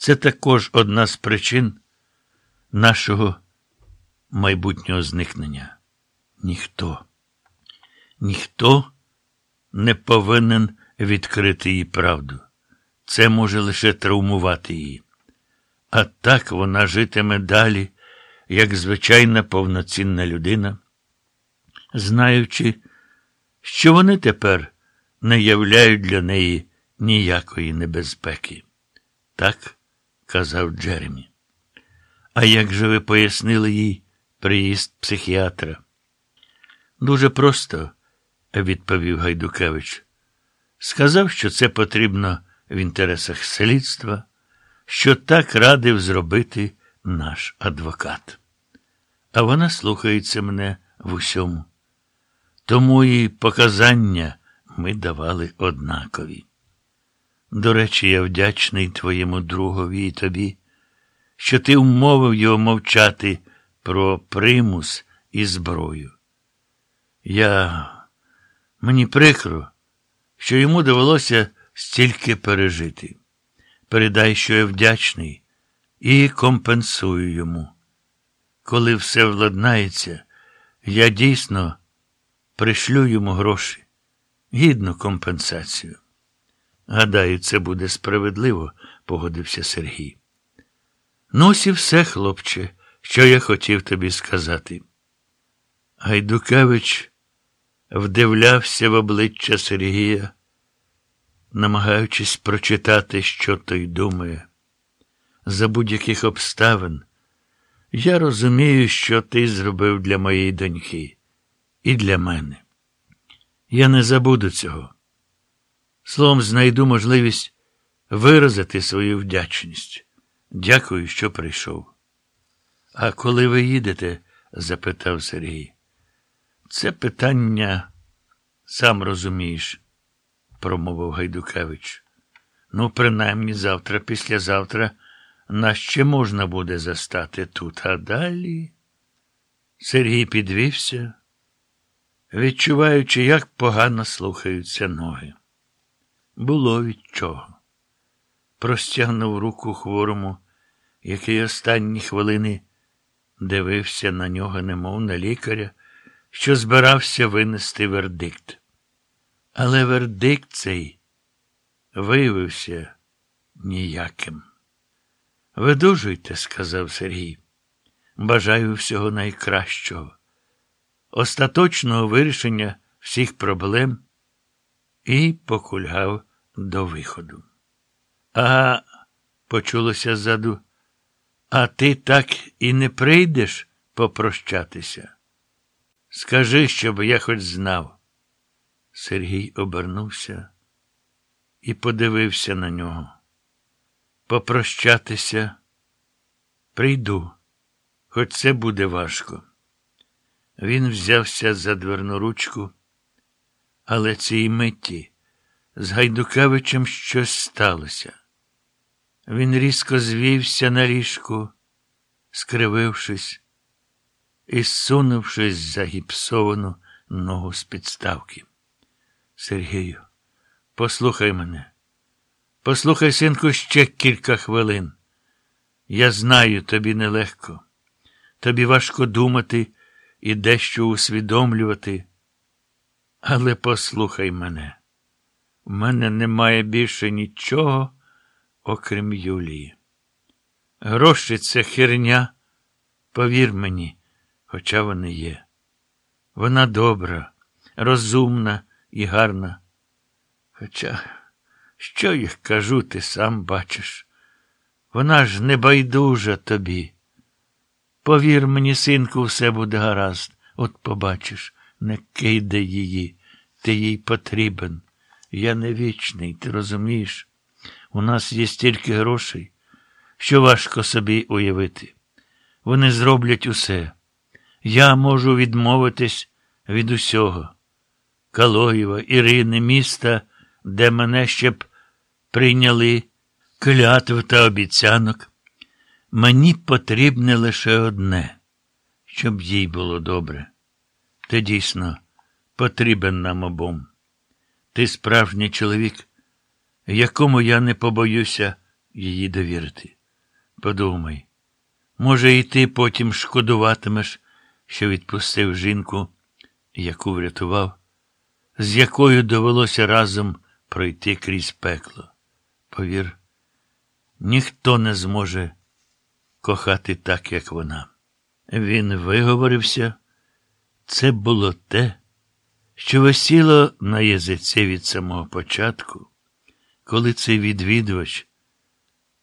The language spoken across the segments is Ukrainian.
Це також одна з причин нашого майбутнього зникнення. Ніхто, ніхто не повинен відкрити їй правду. Це може лише травмувати її. А так вона житиме далі, як звичайна повноцінна людина, знаючи, що вони тепер не являють для неї ніякої небезпеки. Так казав Джеремі. А як же ви пояснили їй приїзд психіатра? Дуже просто, відповів Гайдукевич. Сказав, що це потрібно в інтересах слідства, що так радив зробити наш адвокат. А вона слухається мене в усьому. Тому і показання ми давали однакові. До речі, я вдячний твоєму другові і тобі, що ти вмовив його мовчати про примус і зброю. Я мені прикро, що йому довелося стільки пережити. Передай, що я вдячний, і компенсую йому. Коли все владнається, я дійсно пришлю йому гроші, гідну компенсацію. Гадаю, це буде справедливо, погодився Сергій. Ну, ось і все, хлопче, що я хотів тобі сказати. Гайдукевич вдивлявся в обличчя Сергія, намагаючись прочитати, що той думає. За будь-яких обставин я розумію, що ти зробив для моєї доньки і для мене. Я не забуду цього. Словом, знайду можливість виразити свою вдячність. Дякую, що прийшов. А коли ви їдете? запитав Сергій. Це питання, сам розумієш, промовив Гайдукевич. Ну, принаймні завтра, післязавтра нас ще можна буде застати тут, а далі. Сергій підвівся, відчуваючи, як погано слухаються ноги. Було від чого. Простягнув руку хворому, який останні хвилини дивився на нього, немов на лікаря, що збирався винести вердикт. Але вердикт цей виявився ніяким. Видужуйте, сказав Сергій. Бажаю всього найкращого, остаточного вирішення всіх проблем і покульгав до виходу. А, почулося ззаду, а ти так і не прийдеш попрощатися? Скажи, щоб я хоч знав. Сергій обернувся і подивився на нього. Попрощатися прийду, хоч це буде важко. Він взявся за дверну ручку, але цій митті з Гайдукевичем щось сталося. Він різко звівся на ліжку, скривившись і сунувшись за гіпсовану ногу з підставки. Сергію, послухай мене. Послухай, синку, ще кілька хвилин. Я знаю, тобі нелегко. Тобі важко думати і дещо усвідомлювати. Але послухай мене. У мене немає більше нічого, окрім Юлії. Гроші це херня, повір мені, хоча вони є. Вона добра, розумна і гарна. Хоча, що їх кажу, ти сам бачиш. Вона ж не байдужа тобі. Повір мені, синку, все буде гаразд. От побачиш, не кидай її, ти їй потрібен. Я не вічний, ти розумієш? У нас є стільки грошей, що важко собі уявити. Вони зроблять усе. Я можу відмовитись від усього. Калоєва, Ірини, міста, де мене ще б прийняли клятв та обіцянок. Мені потрібне лише одне, щоб їй було добре. Ти дійсно потрібен нам обом. Ти справжній чоловік, якому я не побоюся її довірити. Подумай, може, і ти потім шкодуватимеш, що відпустив жінку, яку врятував, з якою довелося разом пройти крізь пекло. Повір, ніхто не зможе кохати так, як вона. Він виговорився. Це було те, що висіло на язиці від самого початку, коли цей відвідувач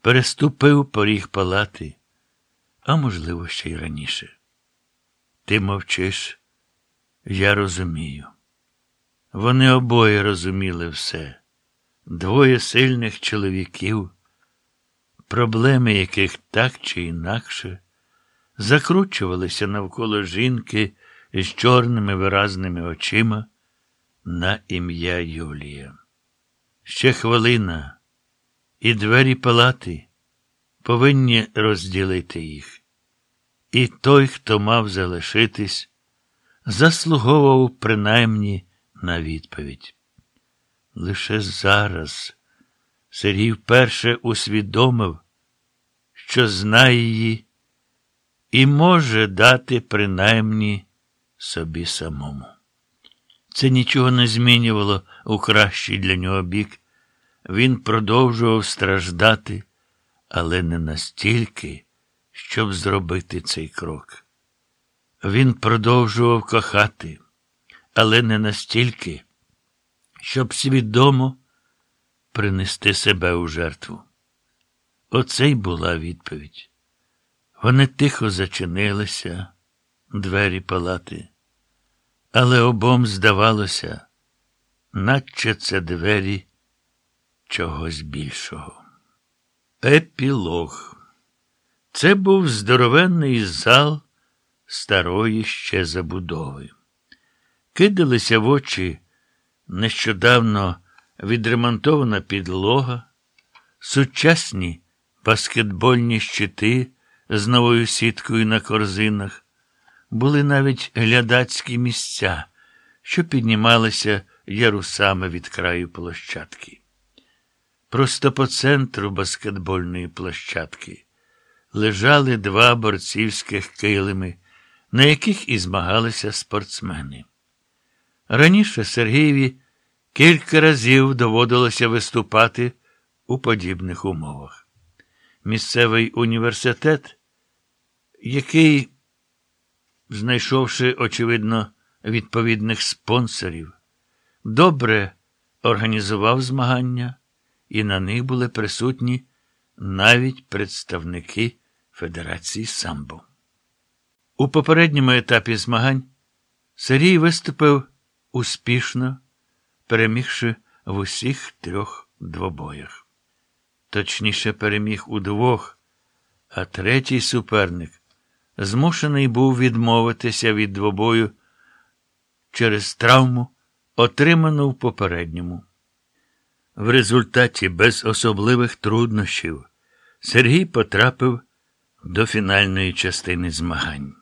переступив поріг палати, а можливо, ще й раніше. Ти мовчиш, я розумію. Вони обоє розуміли все. Двоє сильних чоловіків, проблеми яких так чи інакше закручувалися навколо жінки з чорними виразними очима на ім'я Юлія. Ще хвилина, і двері палати повинні розділити їх. І той, хто мав залишитись, заслуговував принаймні на відповідь. Лише зараз Сергій вперше усвідомив, що знає її і може дати принаймні собі самому. Це нічого не змінювало у кращий для нього бік. Він продовжував страждати, але не настільки, щоб зробити цей крок. Він продовжував кохати, але не настільки, щоб свідомо принести себе у жертву. Оце й була відповідь. Вони тихо зачинилися, двері палати, але обом здавалося, наче це двері чогось більшого. Епілог. Це був здоровенний зал старої ще забудови. Кидалися в очі нещодавно відремонтована підлога, сучасні баскетбольні щити з новою сіткою на корзинах, були навіть глядацькі місця, що піднімалися ярусами від краю площадки. Просто по центру баскетбольної площадки лежали два борцівських килими, на яких і змагалися спортсмени. Раніше Сергієві кілька разів доводилося виступати у подібних умовах. Місцевий університет, який, знайшовши, очевидно, відповідних спонсорів, добре організував змагання, і на них були присутні навіть представники Федерації самбо. У попередньому етапі змагань Сергій виступив успішно, перемігши в усіх трьох двобоях. Точніше, переміг у двох, а третій суперник змушений був відмовитися від двобою через травму, отриману в попередньому. В результаті без особливих труднощів Сергій потрапив до фінальної частини змагань.